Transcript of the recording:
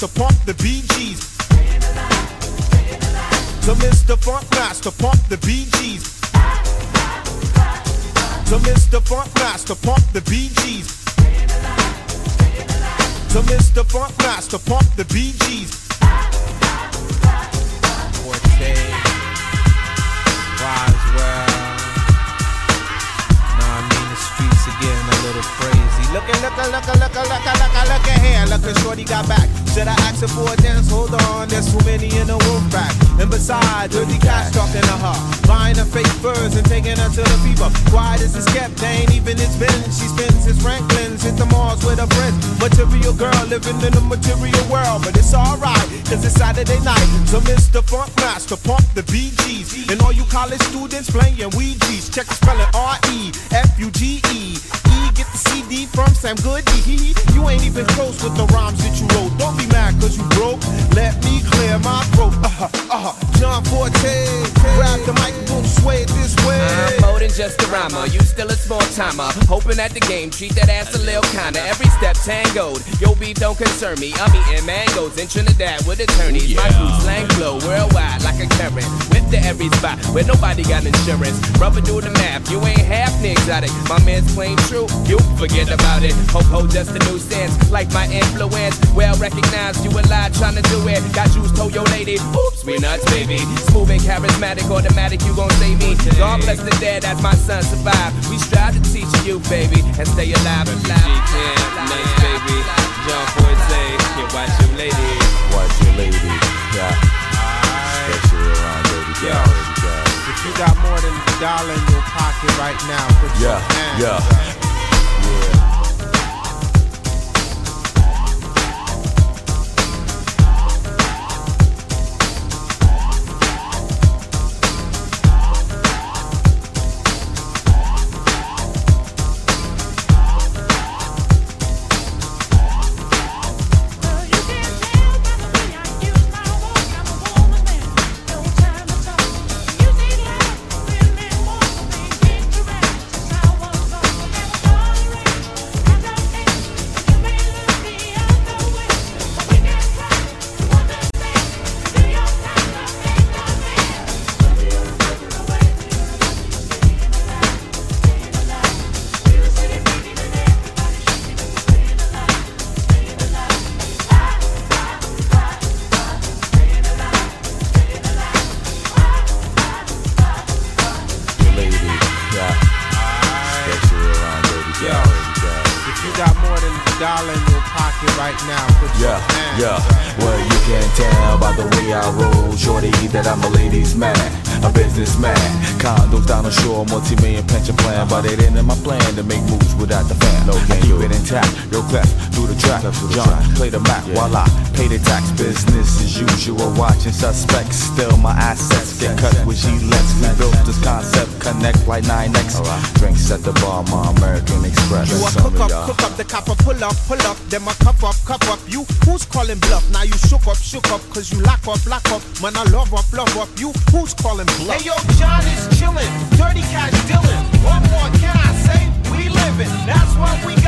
Master, pump the Bee Gees. To Mr. Funk Master, pump the Bee Gees. To Mr. Funk Master, pump the Bee Gees. To Mr. Funk Master, pump the Bee Gees. Lookin', lookin', lookin', lookin', lookin', lookin' here. Lookin', shorty got back. Should I ask her for a dance? Hold on, there's too many in the wolf pack. And besides, dirty cash talking to her. Buying her fake furs and taking her to the fever. Quiet as it's kept, they ain't even his bin. She spends his Franklin's, hit the malls with her friends. Material girl living in the material world. But it's alright, cause it's Saturday night. So Mr. Funk Master, pump the Bee Gees. And all you college students playing Ouija's. Check the spelling R-E-F-U-G-E. E, get the Sam Goody. You ain't even close with the rhymes that you wrote. Don't be mad cause you broke. Let me clear my throat. Uh-huh, uh-huh. John Forte, just a rhymer. You still a small timer. Hoping at the game, treat that ass a little kinda. Every step tangoed. Yo, beef don't concern me. I'm eating mangoes in Trinidad with attorneys. Oh, my crew slang flow worldwide like a current. Whip to every spot where nobody got insurance. Rubber do the math. You ain't half exotic. My man's plain true. You forget about it. Ho ho, just a new sense. Like my influence. Well recognized. You a lie trying to do it. Got juice, told your lady. Oops, we nuts, baby. Smooth and charismatic, automatic. You gon' save me. God bless the dead That's my son survive. We strive to teach you, baby, and stay alive and fly. nice baby. John Forte, yeah, watch your lady. Watch your lady. Yeah. Especially around dirty Yo. girl, dirty girl. If you got more than a dollar in your pocket right now, put your Yeah, hands yeah. up. Dollar in your pocket right now, Yeah, yeah. Well, you can tell by the way I roll, shorty, that I'm a ladies' man, a businessman. Condos down the shore, multi-million pension plan, but it ain't in my plan to make moves without the fan. No, I keep it intact. Yo, clef through the track. John, play the map while I pay the tax. Business as usual, watching suspects. Still, my assets get cut with G-Lex. We built this concept, connect like 9X. Drinks at the bar, my American Express. You a cook up, cook up, the copper pull up, pull up, then my cup up, cup up. You who's calling bluff? Now you shook up, shook up, cause you lock up, lock up. Man, I love up, love up. You who's calling bluff? Hey yo, John is chillin', dirty cash dealin'. What more can I say? We livin', that's what we we